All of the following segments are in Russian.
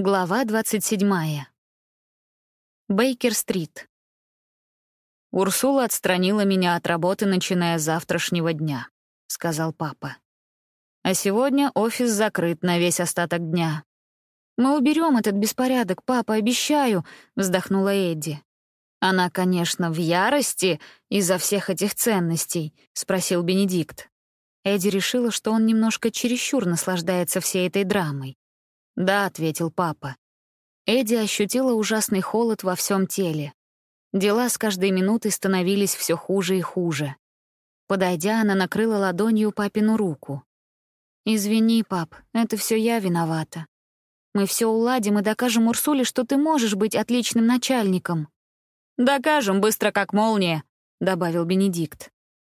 Глава 27. Бейкер-стрит. «Урсула отстранила меня от работы, начиная с завтрашнего дня», — сказал папа. «А сегодня офис закрыт на весь остаток дня». «Мы уберем этот беспорядок, папа, обещаю», — вздохнула Эдди. «Она, конечно, в ярости из-за всех этих ценностей», — спросил Бенедикт. Эдди решила, что он немножко чересчур наслаждается всей этой драмой. «Да», — ответил папа. Эдди ощутила ужасный холод во всем теле. Дела с каждой минутой становились все хуже и хуже. Подойдя, она накрыла ладонью папину руку. «Извини, пап, это все я виновата. Мы все уладим и докажем Урсуле, что ты можешь быть отличным начальником». «Докажем быстро, как молния», — добавил Бенедикт.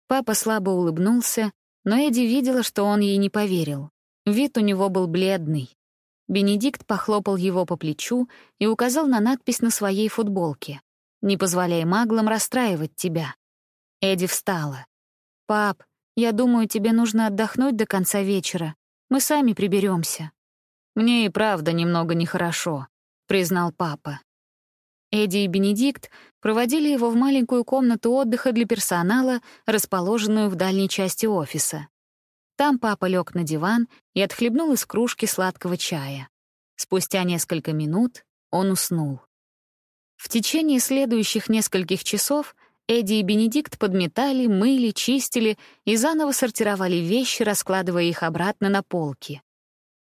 Папа слабо улыбнулся, но Эдди видела, что он ей не поверил. Вид у него был бледный. Бенедикт похлопал его по плечу и указал на надпись на своей футболке. «Не позволяй маглам расстраивать тебя». Эдди встала. «Пап, я думаю, тебе нужно отдохнуть до конца вечера. Мы сами приберемся. «Мне и правда немного нехорошо», — признал папа. Эдди и Бенедикт проводили его в маленькую комнату отдыха для персонала, расположенную в дальней части офиса. Там папа лег на диван и отхлебнул из кружки сладкого чая. Спустя несколько минут он уснул. В течение следующих нескольких часов Эдди и Бенедикт подметали, мыли, чистили и заново сортировали вещи, раскладывая их обратно на полки.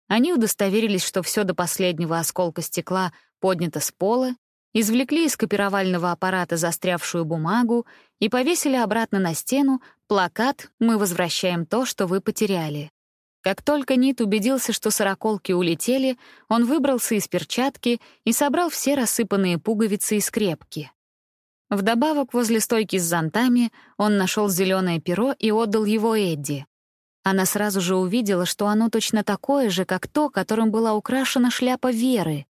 Они удостоверились, что все до последнего осколка стекла поднято с пола извлекли из копировального аппарата застрявшую бумагу и повесили обратно на стену плакат «Мы возвращаем то, что вы потеряли». Как только Нит убедился, что сороколки улетели, он выбрался из перчатки и собрал все рассыпанные пуговицы и скрепки. Вдобавок, возле стойки с зонтами он нашел зеленое перо и отдал его Эдди. Она сразу же увидела, что оно точно такое же, как то, которым была украшена шляпа Веры.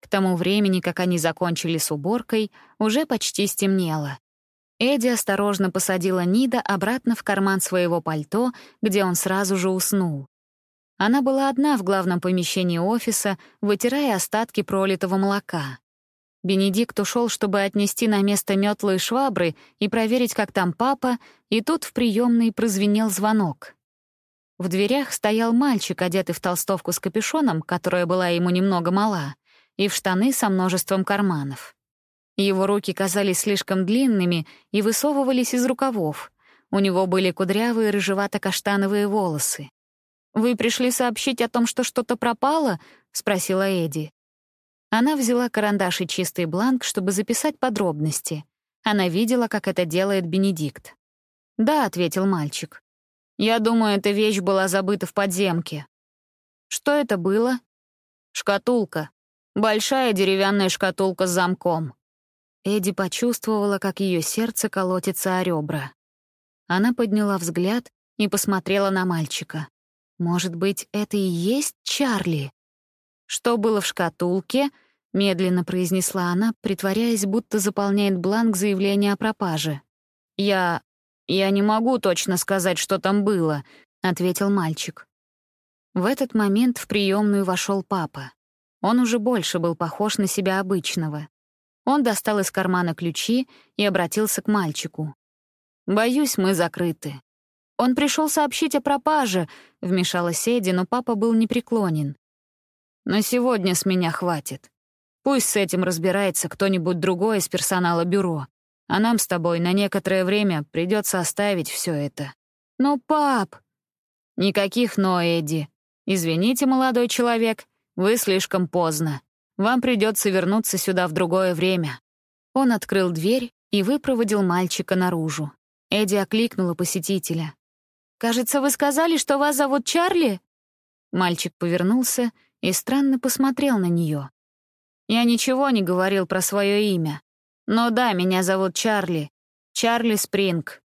К тому времени, как они закончили с уборкой, уже почти стемнело. Эдди осторожно посадила Нида обратно в карман своего пальто, где он сразу же уснул. Она была одна в главном помещении офиса, вытирая остатки пролитого молока. Бенедикт ушел, чтобы отнести на место метлы и швабры и проверить, как там папа, и тут в приемной прозвенел звонок. В дверях стоял мальчик, одетый в толстовку с капюшоном, которая была ему немного мала, и в штаны со множеством карманов. Его руки казались слишком длинными и высовывались из рукавов. У него были кудрявые рыжевато-каштановые волосы. «Вы пришли сообщить о том, что что-то пропало?» — спросила Эдди. Она взяла карандаш и чистый бланк, чтобы записать подробности. Она видела, как это делает Бенедикт. «Да», — ответил мальчик. «Я думаю, эта вещь была забыта в подземке». «Что это было?» «Шкатулка», Большая деревянная шкатулка с замком. Эдди почувствовала, как ее сердце колотится о ребра. Она подняла взгляд и посмотрела на мальчика. Может быть, это и есть Чарли? Что было в шкатулке? Медленно произнесла она, притворяясь, будто заполняет бланк заявления о пропаже. «Я... я не могу точно сказать, что там было», — ответил мальчик. В этот момент в приемную вошел папа. Он уже больше был похож на себя обычного. Он достал из кармана ключи и обратился к мальчику. «Боюсь, мы закрыты». «Он пришел сообщить о пропаже», — вмешалась Эдди, но папа был непреклонен. «На сегодня с меня хватит. Пусть с этим разбирается кто-нибудь другой из персонала бюро, а нам с тобой на некоторое время придется оставить все это». «Но, пап...» «Никаких «но», Эдди. Извините, молодой человек, вы слишком поздно. Вам придется вернуться сюда в другое время». Он открыл дверь и выпроводил мальчика наружу. Эдди окликнула посетителя. «Кажется, вы сказали, что вас зовут Чарли?» Мальчик повернулся и странно посмотрел на нее. «Я ничего не говорил про свое имя. Но да, меня зовут Чарли. Чарли Спринг».